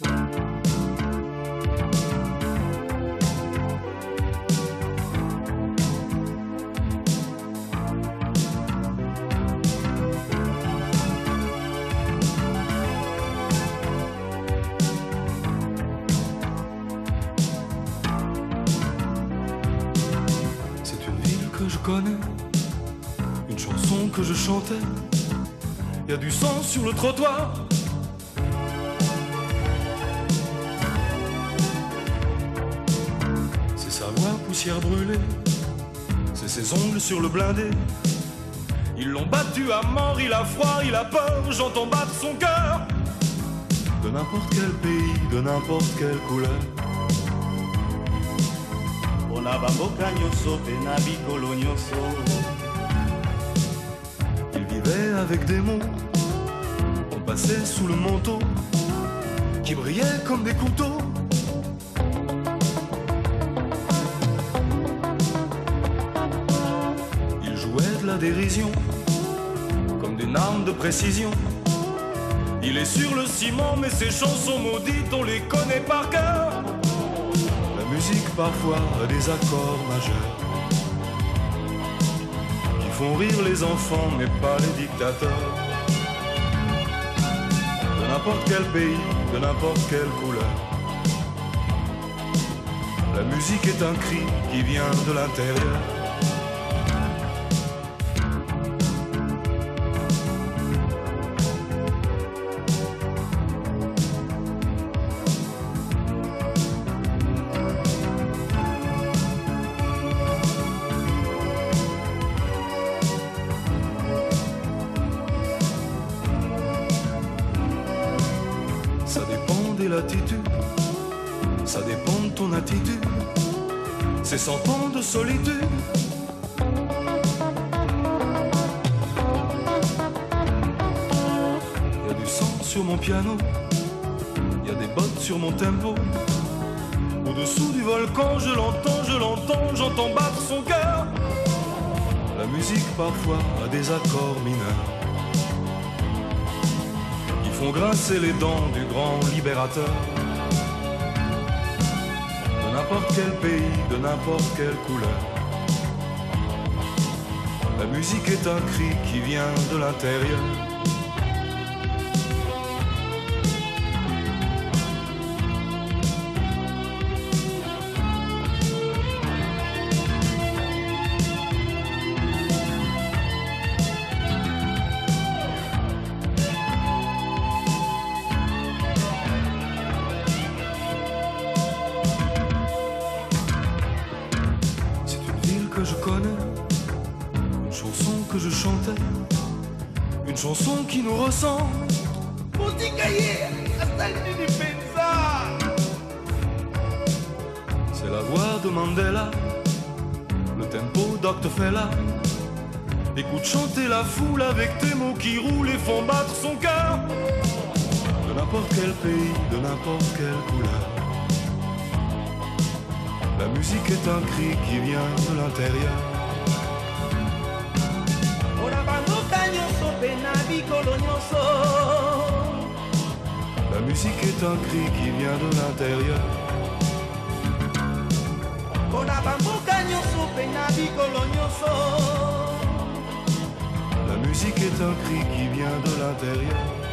C'est une ville que je connais, une chanson que je chantais. Y a du sang sur le trottoir. Poussière brûlée, c'est ses ongles sur le blindé. Ils l'ont battu à mort, il a froid, il a peur, j'entends battre son cœur. De n'importe quel pays, de n'importe quelle couleur. Il vivait avec des mots, on passait sous le manteau, qui brillait comme des couteaux. La dérision, comme des armes de précision. Il est sur le ciment, mais ses chansons maudites, on les connaît par cœur. La musique parfois a des accords majeurs qui font rire les enfants mais pas les dictateurs. De n'importe quel pays, de n'importe quelle couleur. La musique est un cri qui vient de l'intérieur. Ça dépend de ton attitude. C'est cent ans de solitude. Y a du sang sur mon piano, y a des bottes sur mon tempo. Au-dessous du volcan, je l'entends, je l'entends, j'entends battre son cœur. La musique parfois a des accords mineurs font grincer les dents du grand libérateur. De n'importe quel pays, de n'importe quelle couleur. La musique est un cri qui vient de l'intérieur. Que je connais, une chanson que je chantais, une chanson qui nous ressemble. C'est la voix de Mandela, le tempo Dr. Fela. Écoute chanter la foule avec tes mots qui roulent et font battre son cœur. De n'importe quel pays, de n'importe quelle couleur. La musique est un cri qui vient de l'intérieur. La musique est un cri qui vient de l'intérieur. La musique est un cri qui vient de l'intérieur.